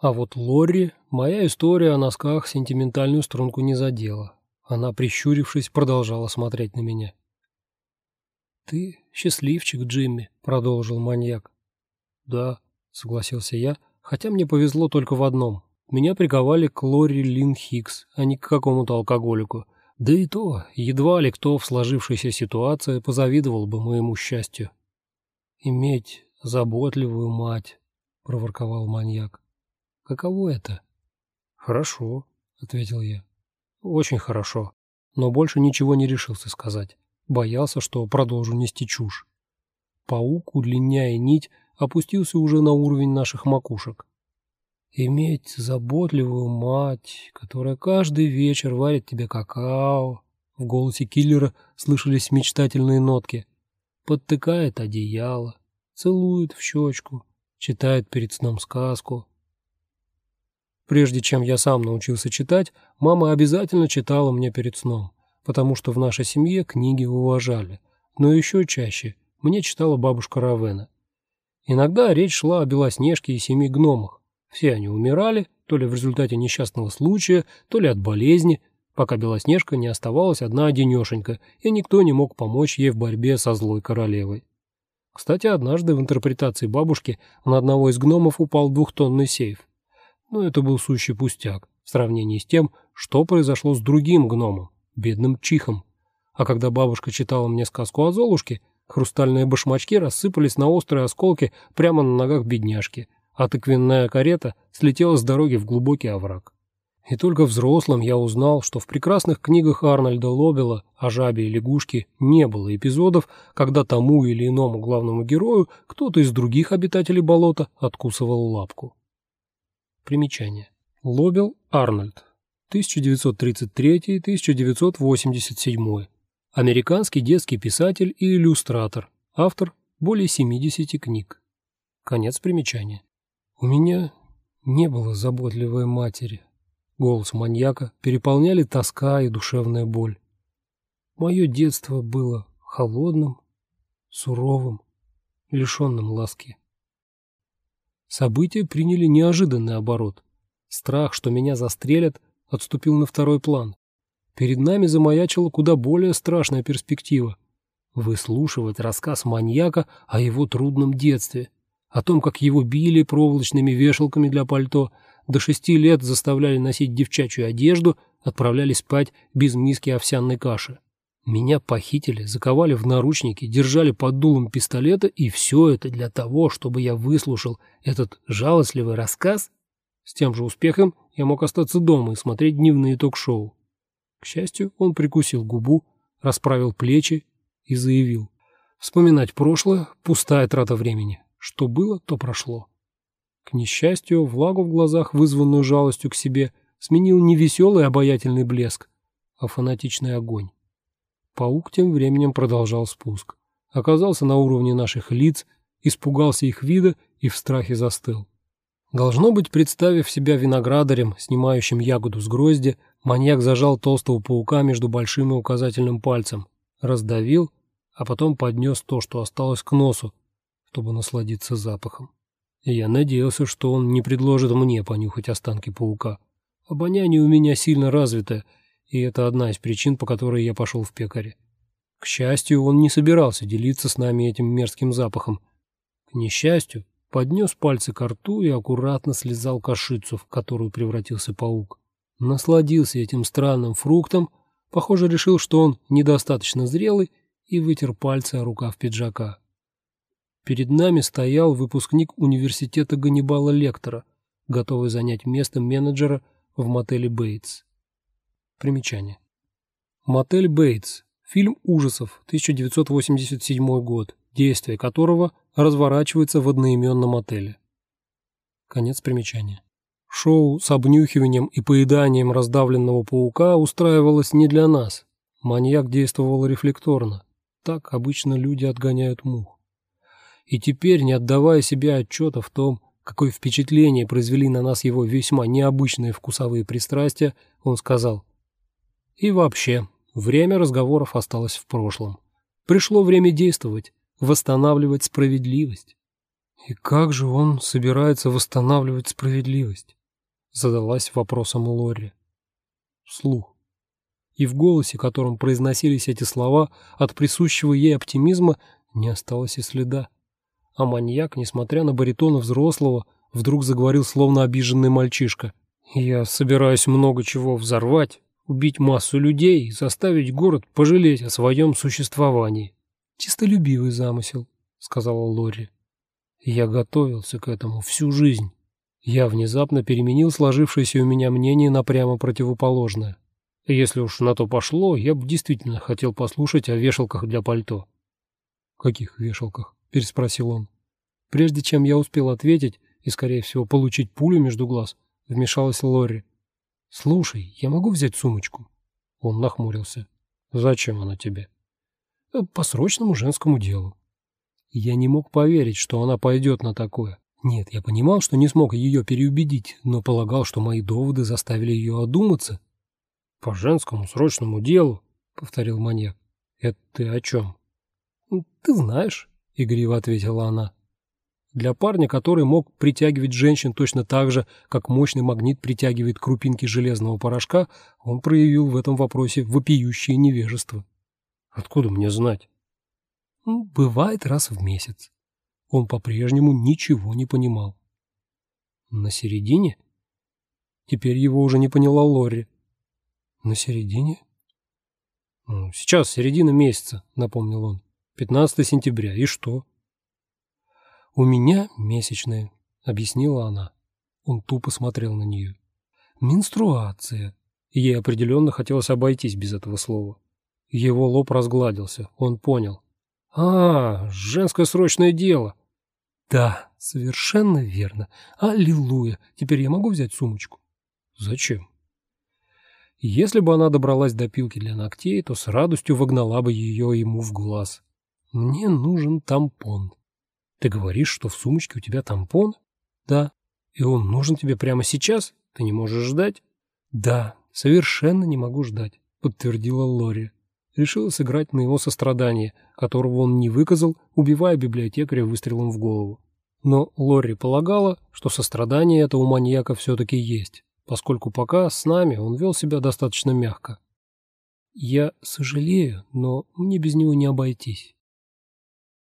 А вот Лорри, моя история о носках сентиментальную струнку не задела. Она, прищурившись, продолжала смотреть на меня. «Ты счастливчик, Джимми», — продолжил маньяк. «Да», — согласился я, хотя мне повезло только в одном. Меня приковали к Лори Лин Хикс, а не к какому-то алкоголику. Да и то, едва ли кто в сложившейся ситуации позавидовал бы моему счастью. «Иметь заботливую мать», — проворковал маньяк. Каково это? Хорошо, ответил я. Очень хорошо. Но больше ничего не решился сказать. Боялся, что продолжу нести чушь. Паук, удлиняя нить, опустился уже на уровень наших макушек. Иметь заботливую мать, которая каждый вечер варит тебе какао. В голосе киллера слышались мечтательные нотки. Подтыкает одеяло, целует в щечку, читает перед сном сказку, Прежде чем я сам научился читать, мама обязательно читала мне перед сном, потому что в нашей семье книги уважали. Но еще чаще мне читала бабушка Равена. Иногда речь шла о Белоснежке и семи гномах. Все они умирали, то ли в результате несчастного случая, то ли от болезни, пока Белоснежка не оставалась одна-одинешенька, и никто не мог помочь ей в борьбе со злой королевой. Кстати, однажды в интерпретации бабушки на одного из гномов упал двухтонный сейф но это был сущий пустяк в сравнении с тем, что произошло с другим гномом, бедным Чихом. А когда бабушка читала мне сказку о Золушке, хрустальные башмачки рассыпались на острые осколки прямо на ногах бедняжки, а тыквенная карета слетела с дороги в глубокий овраг. И только взрослым я узнал, что в прекрасных книгах Арнольда Лобела о жабе и лягушке не было эпизодов, когда тому или иному главному герою кто-то из других обитателей болота откусывал лапку. Примечание. Лобел Арнольд. 1933-1987. Американский детский писатель и иллюстратор. Автор более 70 книг. Конец примечания. У меня не было заботливой матери. Голос маньяка переполняли тоска и душевная боль. Мое детство было холодным, суровым, лишенным ласки. События приняли неожиданный оборот. Страх, что меня застрелят, отступил на второй план. Перед нами замаячила куда более страшная перспектива. Выслушивать рассказ маньяка о его трудном детстве, о том, как его били проволочными вешалками для пальто, до шести лет заставляли носить девчачью одежду, отправляли спать без миски овсяной каши. Меня похитили, заковали в наручники, держали под дулом пистолета, и все это для того, чтобы я выслушал этот жалостливый рассказ? С тем же успехом я мог остаться дома и смотреть дневные ток-шоу. К счастью, он прикусил губу, расправил плечи и заявил. Вспоминать прошлое – пустая трата времени. Что было, то прошло. К несчастью, влагу в глазах, вызванную жалостью к себе, сменил не веселый обаятельный блеск, а фанатичный огонь. Паук тем временем продолжал спуск. Оказался на уровне наших лиц, испугался их вида и в страхе застыл. Должно быть, представив себя виноградарем, снимающим ягоду с грозди, маньяк зажал толстого паука между большим и указательным пальцем, раздавил, а потом поднес то, что осталось к носу, чтобы насладиться запахом. И я надеялся, что он не предложит мне понюхать останки паука. Обоняние у меня сильно развитое, и это одна из причин, по которой я пошел в пекаре. К счастью, он не собирался делиться с нами этим мерзким запахом. К несчастью, поднес пальцы к рту и аккуратно слезал кашицу, в которую превратился паук. Насладился этим странным фруктом, похоже, решил, что он недостаточно зрелый, и вытер пальцы о рукав пиджака. Перед нами стоял выпускник университета Ганнибала Лектора, готовый занять место менеджера в мотеле «Бейтс». Примечание. Мотель Бейтс. Фильм ужасов, 1987 год, действие которого разворачивается в одноименном отеле. Конец примечания. Шоу с обнюхиванием и поеданием раздавленного паука устраивалось не для нас. Маньяк действовал рефлекторно. Так обычно люди отгоняют мух. И теперь, не отдавая себе отчета в том, какое впечатление произвели на нас его весьма необычные вкусовые пристрастия, он сказал и вообще, время разговоров осталось в прошлом. Пришло время действовать, восстанавливать справедливость. И как же он собирается восстанавливать справедливость? Задалась вопросом Лори. Вслух. И в голосе, которым произносились эти слова, от присущего ей оптимизма не осталось и следа. А маньяк, несмотря на баритона взрослого, вдруг заговорил словно обиженный мальчишка. «Я собираюсь много чего взорвать, убить массу людей и заставить город пожалеть о своем существовании». «Чистолюбивый замысел», — сказала Лори. «Я готовился к этому всю жизнь». Я внезапно переменил сложившееся у меня мнение на прямо противоположное. Если уж на то пошло, я бы действительно хотел послушать о вешалках для пальто. «Каких вешалках?» — переспросил он. Прежде чем я успел ответить и, скорее всего, получить пулю между глаз, вмешалась Лори. «Слушай, я могу взять сумочку?» Он нахмурился. «Зачем она тебе?» «Э, «По срочному женскому делу». Я не мог поверить, что она пойдет на такое. Нет, я понимал, что не смог ее переубедить, но полагал, что мои доводы заставили ее одуматься. «По женскому срочному делу», — повторил маньяк. «Это ты о чем?» «Ты знаешь», — игриво ответила она. Для парня, который мог притягивать женщин точно так же, как мощный магнит притягивает крупинки железного порошка, он проявил в этом вопросе вопиющее невежество. «Откуда мне знать?» «Бывает раз в месяц». Он по-прежнему ничего не понимал. «На середине?» Теперь его уже не поняла Лори. «На середине?» «Сейчас середина месяца», — напомнил он. 15 сентября. И что? У меня месячные, объяснила она. Он тупо смотрел на нее. Менструация. Ей определенно хотелось обойтись без этого слова. Его лоб разгладился. Он понял. А, женское срочное дело. Да, совершенно верно. Аллилуйя. Теперь я могу взять сумочку? Зачем? Если бы она добралась до пилки для ногтей, то с радостью вогнала бы ее ему в глаз. Мне нужен тампон. Ты говоришь, что в сумочке у тебя тампон? Да. И он нужен тебе прямо сейчас? Ты не можешь ждать? Да, совершенно не могу ждать, подтвердила Лори. Решила сыграть на его сострадание, которого он не выказал, убивая библиотекаря выстрелом в голову. Но Лори полагала, что сострадание это у маньяка все-таки есть, поскольку пока с нами он вел себя достаточно мягко. «Я сожалею, но мне без него не обойтись».